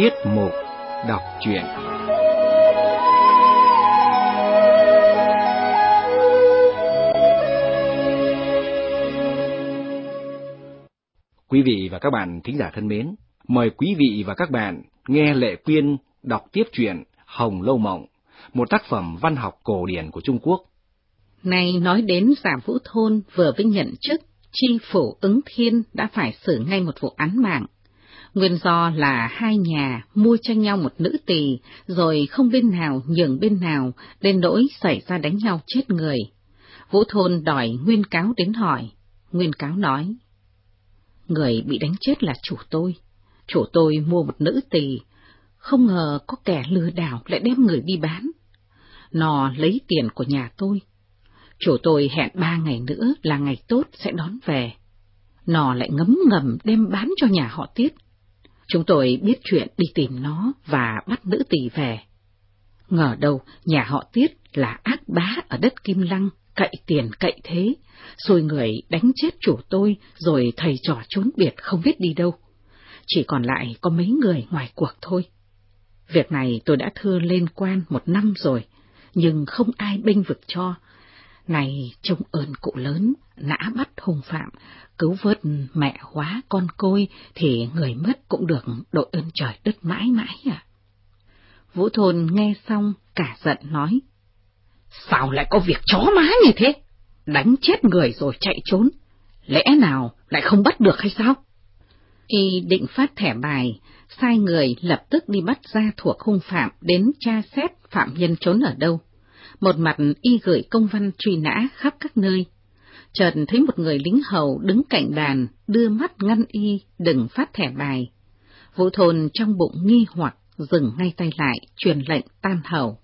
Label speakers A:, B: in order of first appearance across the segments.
A: Tiết mục đọc truyện Quý vị và các bạn thính giả thân mến, mời quý vị và các bạn nghe Lệ Quyên đọc tiếp truyện Hồng Lâu Mộng, một tác phẩm văn học cổ điển của Trung Quốc.
B: Nay nói đến giả vũ thôn vừa với nhận chức, chi phủ ứng thiên đã phải xử ngay một vụ án mạng. Nguyên do là hai nhà mua cho nhau một nữ tỳ, rồi không bên nào nhường bên nào, đến nỗi xảy ra đánh nhau chết người. Vũ Thôn đòi Nguyên Cáo đến hỏi. Nguyên Cáo nói, Người bị đánh chết là chủ tôi. Chủ tôi mua một nữ tỳ, không ngờ có kẻ lừa đảo lại đem người đi bán. Nó lấy tiền của nhà tôi. Chủ tôi hẹn ba ngày nữa là ngày tốt sẽ đón về. Nó lại ngấm ngầm đem bán cho nhà họ Tiết. Chúng tôi biết chuyện đi tìm nó và bắt nữ tỷ về. Ngờ đâu nhà họ Tiết là ác bá ở đất Kim Lăng, cậy tiền cậy thế, rồi người đánh chết chủ tôi rồi thầy trò trốn biệt không biết đi đâu. Chỉ còn lại có mấy người ngoài cuộc thôi. Việc này tôi đã thưa lên quan một năm rồi, nhưng không ai bênh vực cho. Này trông ơn cụ lớn, nã bắt hùng phạm, cứu vớt mẹ hóa con côi thì người mất cũng được đội ơn trời đất mãi mãi à. Vũ Thôn nghe xong cả giận nói. Sao lại có việc chó má như thế? Đánh chết người rồi chạy trốn. Lẽ nào lại không bắt được hay sao? Y định phát thẻ bài, sai người lập tức đi bắt ra thuộc hung phạm đến tra xét phạm nhân trốn ở đâu. Một mặt y gửi công văn truy nã khắp các nơi. Trần thấy một người lính hầu đứng cạnh bàn, đưa mắt ngăn y, đừng phát thẻ bài. Vũ thôn trong bụng nghi hoặc, dừng ngay tay lại, truyền lệnh tan hầu.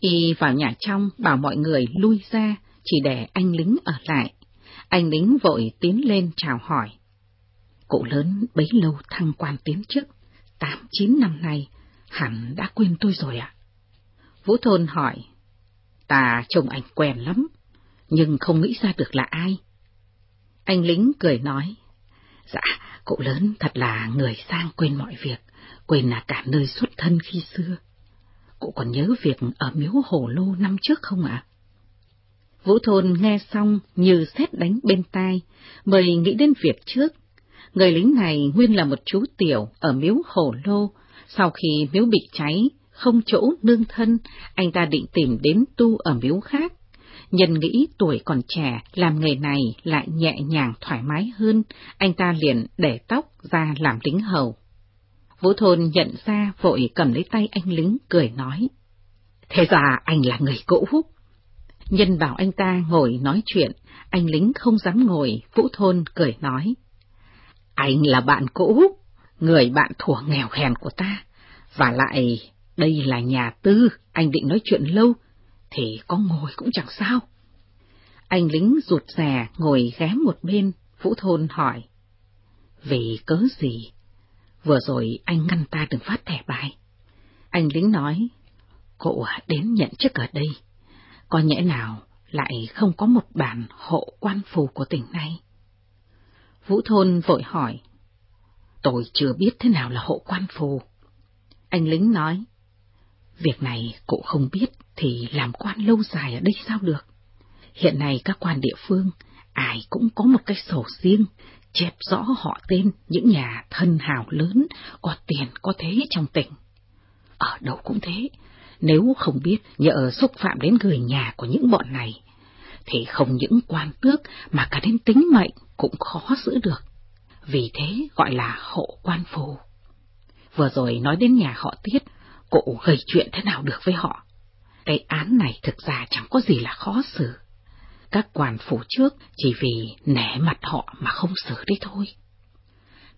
B: Y vào nhà trong bảo mọi người lui ra, chỉ để anh lính ở lại. Anh lính vội tiến lên chào hỏi. Cụ lớn bấy lâu thăng quan tiến chức, tám chín năm nay, hẳn đã quên tôi rồi ạ. Vũ Thôn hỏi, ta trông anh quen lắm, nhưng không nghĩ ra được là ai. Anh lính cười nói, dạ, cụ lớn thật là người sang quên mọi việc, quên là cả nơi xuất thân khi xưa. Cụ còn nhớ việc ở miếu hồ lô năm trước không ạ? Vũ Thôn nghe xong như xét đánh bên tai, mời nghĩ đến việc trước. Người lính này nguyên là một chú tiểu ở miếu hồ lô, sau khi miếu bị cháy, không chỗ nương thân, anh ta định tìm đến tu ở miếu khác. Nhân nghĩ tuổi còn trẻ, làm nghề này lại nhẹ nhàng thoải mái hơn, anh ta liền để tóc ra làm lính hầu. Vũ Thôn nhận ra vội cầm lấy tay anh lính cười nói. Thế ra anh là người cũ. Nhân bảo anh ta ngồi nói chuyện, anh lính không dám ngồi, Vũ Thôn cười nói. Anh là bạn cũ, người bạn thủa nghèo hèn của ta, và lại đây là nhà tư, anh định nói chuyện lâu, thì có ngồi cũng chẳng sao. Anh lính rụt rè ngồi ghé một bên, Vũ Thôn hỏi. Vì cớ gì? Vừa rồi anh ngăn ta đừng phát thẻ bài. Anh lính nói, cậu đến nhận chức ở đây, có nhẽ nào lại không có một bản hộ quan phù của tỉnh này? Vũ Thôn vội hỏi, tôi chưa biết thế nào là hộ quan phù. Anh lính nói, việc này cụ không biết thì làm quan lâu dài ở đây sao được? Hiện nay các quan địa phương, ai cũng có một cái sổ riêng, chép rõ họ tên những nhà thân hào lớn, có tiền có thế trong tỉnh. Ở đâu cũng thế, nếu không biết nhờ xúc phạm đến người nhà của những bọn này, thì không những quan tước mà cả đến tính mệnh cũng khó giữ được. Vì thế gọi là hộ quan phù. Vừa rồi nói đến nhà họ Tiết, cụ gây chuyện thế nào được với họ. Cái án này thực ra chẳng có gì là khó xử. Các quan phủ trước chỉ vì nể mặt họ mà không xử đấy thôi.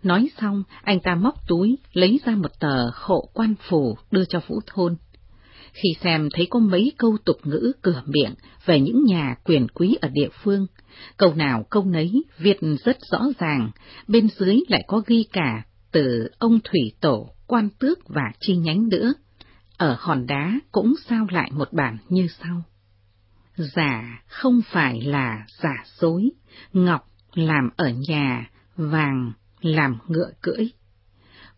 B: Nói xong, anh ta móc túi, lấy ra một tờ hộ quan phủ đưa cho Vũ Thôn. Khi xem thấy có mấy câu tục ngữ cửa miệng về những nhà quyền quý ở địa phương, câu nào câu nấy viết rất rõ ràng, bên dưới lại có ghi cả từ ông Thủy Tổ, quan tước và chi nhánh nữa. Ở hòn đá cũng sao lại một bản như sau. Giả không phải là giả dối, ngọc làm ở nhà, vàng làm ngựa cưỡi.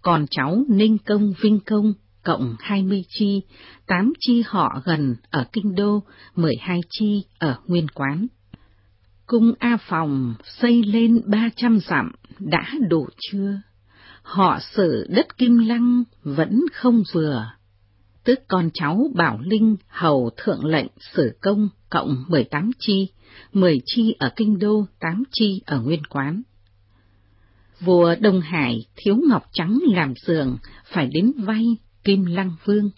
B: còn cháu Ninh Công Vinh Công cộng 20 chi, 8 chi họ gần ở Kinh Đô, 12 chi ở Nguyên Quán. Cung A Phòng xây lên 300 dặm, đã đủ chưa? Họ sử đất Kim Lăng vẫn không vừa. Tức con cháu Bảo Linh hầu thượng lệnh sử công cộng 18 chi, 10 chi ở Kinh Đô, 8 chi ở Nguyên Quán. Vua Đông Hải thiếu ngọc trắng làm giường, phải đến vay Kim Lăng Vương.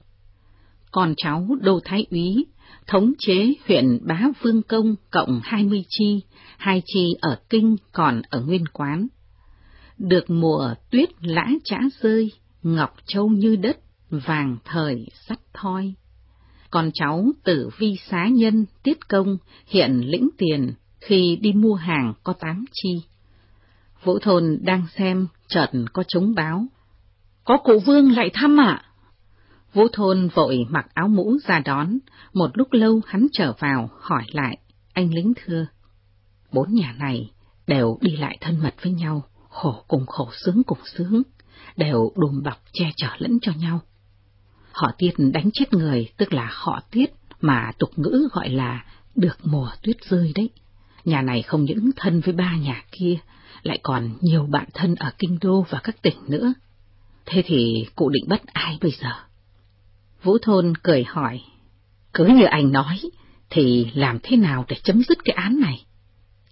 B: Con cháu Đô Thái Úy, thống chế huyện Bá Vương Công cộng 20 chi, hai chi ở Kinh còn ở Nguyên Quán. Được mùa tuyết lã chã rơi, ngọc châu như đất, vàng thời sắt thoi. Con cháu tử vi xá nhân tiết công hiện lĩnh tiền khi đi mua hàng có tám chi. Vũ Thôn đang xem, chợt có trống báo. Có cụ vương lại thăm ạ. Vũ Thôn vội mặc áo mũ ra đón, một lúc lâu hắn trở vào, hỏi lại, anh lính thưa. Bốn nhà này đều đi lại thân mật với nhau, khổ cùng khổ sướng cùng sướng, đều đùm bọc che chở lẫn cho nhau. Họ tiết đánh chết người, tức là họ tiết, mà tục ngữ gọi là được mùa tuyết rơi đấy. Nhà này không những thân với ba nhà kia, lại còn nhiều bạn thân ở Kinh Đô và các tỉnh nữa. Thế thì cụ định bắt ai bây giờ? Vũ Thôn cười hỏi, cứ như anh nói, thì làm thế nào để chấm dứt cái án này?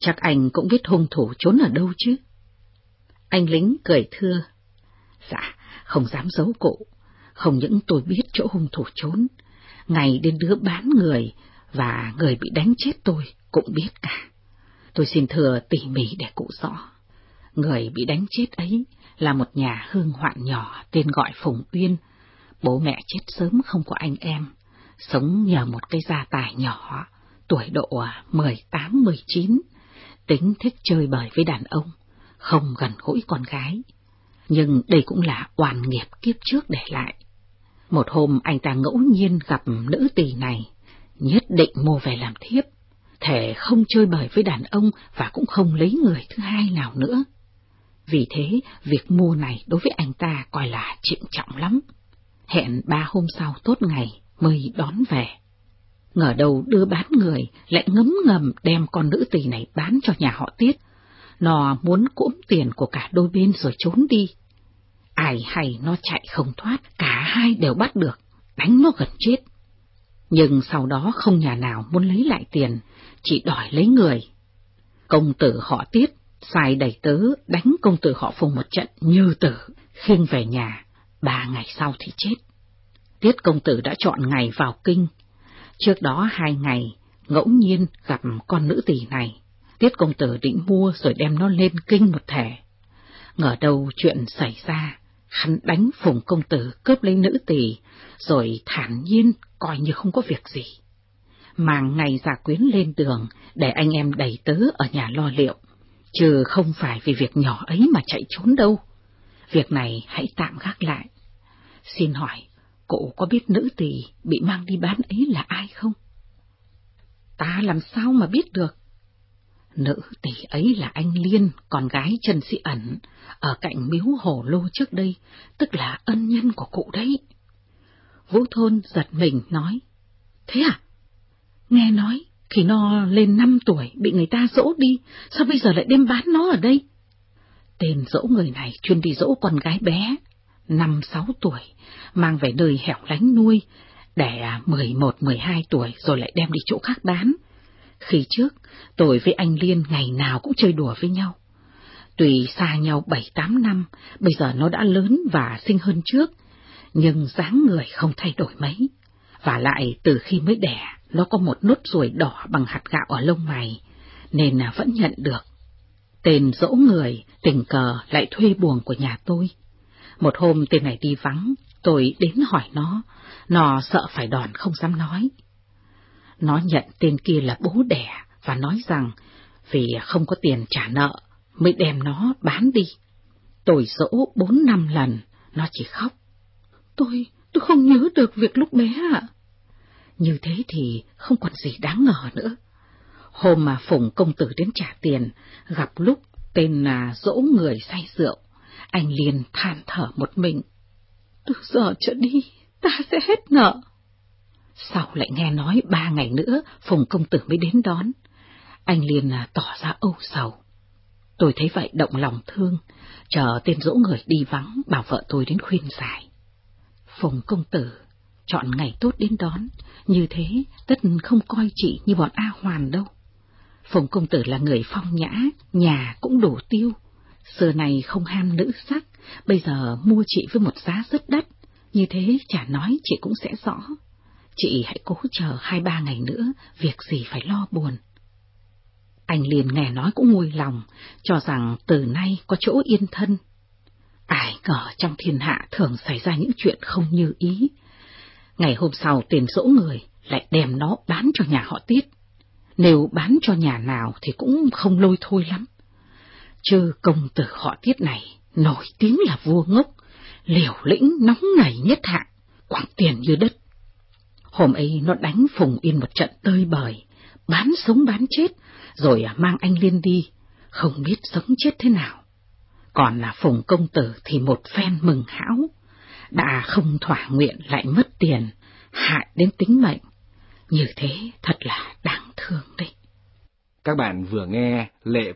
B: Chắc anh cũng biết hung thủ trốn ở đâu chứ? Anh lính cười thưa, dạ, không dám giấu cụ, không những tôi biết chỗ hung thủ trốn, ngày đến đứa bán người và người bị đánh chết tôi cũng biết cả. Tôi xin thừa tỉ mỉ để cụ rõ. Người bị đánh chết ấy là một nhà hương hoạn nhỏ tên gọi Phùng Uyên. Bố mẹ chết sớm không có anh em, sống nhờ một cái gia tài nhỏ, tuổi độ à, 18-19, tính thích chơi bời với đàn ông, không gần gũi con gái. Nhưng đây cũng là oan nghiệp kiếp trước để lại. Một hôm anh ta ngẫu nhiên gặp nữ tỳ này, nhất định mua về làm thiếp, thể không chơi bời với đàn ông và cũng không lấy người thứ hai nào nữa. Vì thế, việc mua này đối với anh ta coi là trịnh trọng lắm. Hẹn ba hôm sau tốt ngày mới đón về. Ngờ đầu đưa bán người lại ngấm ngầm đem con nữ tỳ này bán cho nhà họ Tiết. Nó muốn cũm tiền của cả đôi bên rồi trốn đi. Ai hay nó chạy không thoát, cả hai đều bắt được, đánh nó gần chết. Nhưng sau đó không nhà nào muốn lấy lại tiền, chỉ đòi lấy người. Công tử họ Tiết sai đầy tớ đánh công tử họ phùng một trận như tử, khiêng về nhà, ba ngày sau thì chết. Tiết công tử đã chọn ngày vào kinh. Trước đó hai ngày, ngẫu nhiên gặp con nữ tỷ này. Tiết công tử định mua rồi đem nó lên kinh một thẻ. Ngờ đâu chuyện xảy ra, hắn đánh phùng công tử cướp lấy nữ tỷ, rồi thản nhiên coi như không có việc gì. Màng ngày giả quyến lên đường để anh em đầy tớ ở nhà lo liệu chứ không phải vì việc nhỏ ấy mà chạy trốn đâu. Việc này hãy tạm gác lại. Xin hỏi, cụ có biết nữ tỳ bị mang đi bán ấy là ai không? Ta làm sao mà biết được? Nữ tỷ ấy là anh Liên, con gái Trần Sĩ Ẩn, ở cạnh miếu hồ lô trước đây, tức là ân nhân của cụ đấy. Vũ Thôn giật mình nói, thế à? Nghe nói, khi nó lên năm tuổi bị người ta dỗ đi, sao bây giờ lại đem bán nó ở đây? Tên dỗ người này chuyên đi dỗ con gái bé, năm sáu tuổi, mang về nơi hẻo lánh nuôi, đẻ mười một mười hai tuổi rồi lại đem đi chỗ khác bán. Khi trước, tôi với anh Liên ngày nào cũng chơi đùa với nhau. Tùy xa nhau bảy tám năm, bây giờ nó đã lớn và sinh hơn trước, nhưng dáng người không thay đổi mấy. Và lại từ khi mới đẻ, nó có một nốt ruồi đỏ bằng hạt gạo ở lông mày, nên là vẫn nhận được. Tên dỗ người, tình cờ lại thuê buồng của nhà tôi. Một hôm tên này đi vắng, tôi đến hỏi nó, nó sợ phải đòn không dám nói. Nó nhận tên kia là bố đẻ và nói rằng vì không có tiền trả nợ mới đem nó bán đi. Tôi dỗ bốn năm lần, nó chỉ khóc. Tôi, tôi không nhớ được việc lúc bé ạ. Như thế thì không còn gì đáng ngờ nữa. Hôm mà Phùng công tử đến trả tiền, gặp lúc tên là dỗ người say rượu, Anh liền than thở một mình. Từ giờ trở đi, ta sẽ hết nợ. Sau lại nghe nói ba ngày nữa, Phùng công tử mới đến đón. Anh liền à, tỏ ra âu sầu. Tôi thấy vậy động lòng thương, chờ tên dỗ người đi vắng bảo vợ tôi đến khuyên giải. Phùng công tử chọn ngày tốt đến đón, như thế tất không coi chị như bọn A Hoàn đâu. Phùng công tử là người phong nhã, nhà cũng đủ tiêu. Xưa này không ham nữ sắc, bây giờ mua chị với một giá rất đắt, như thế chả nói chị cũng sẽ rõ. Chị hãy cố chờ hai ba ngày nữa, việc gì phải lo buồn. Anh liền nghe nói cũng nguôi lòng, cho rằng từ nay có chỗ yên thân. Ai ngờ trong thiên hạ thường xảy ra những chuyện không như ý. Ngày hôm sau tiền dỗ người lại đem nó bán cho nhà họ Tiết. Nếu bán cho nhà nào thì cũng không lôi thôi lắm. Chứ công tử họ Tiết này nổi tiếng là vua ngốc, liều lĩnh nóng nảy nhất hạng, quảng tiền như đất. Hôm ấy nó đánh Phùng Yên một trận tơi bời, bán sống bán chết, rồi à mang anh Liên đi, không biết sống chết thế nào. Còn là Phùng Công Tử thì một phen mừng hão, đã không thỏa nguyện lại mất tiền, hại đến tính mệnh. Như thế thật là đáng thương đấy.
A: Các bạn vừa nghe Lệ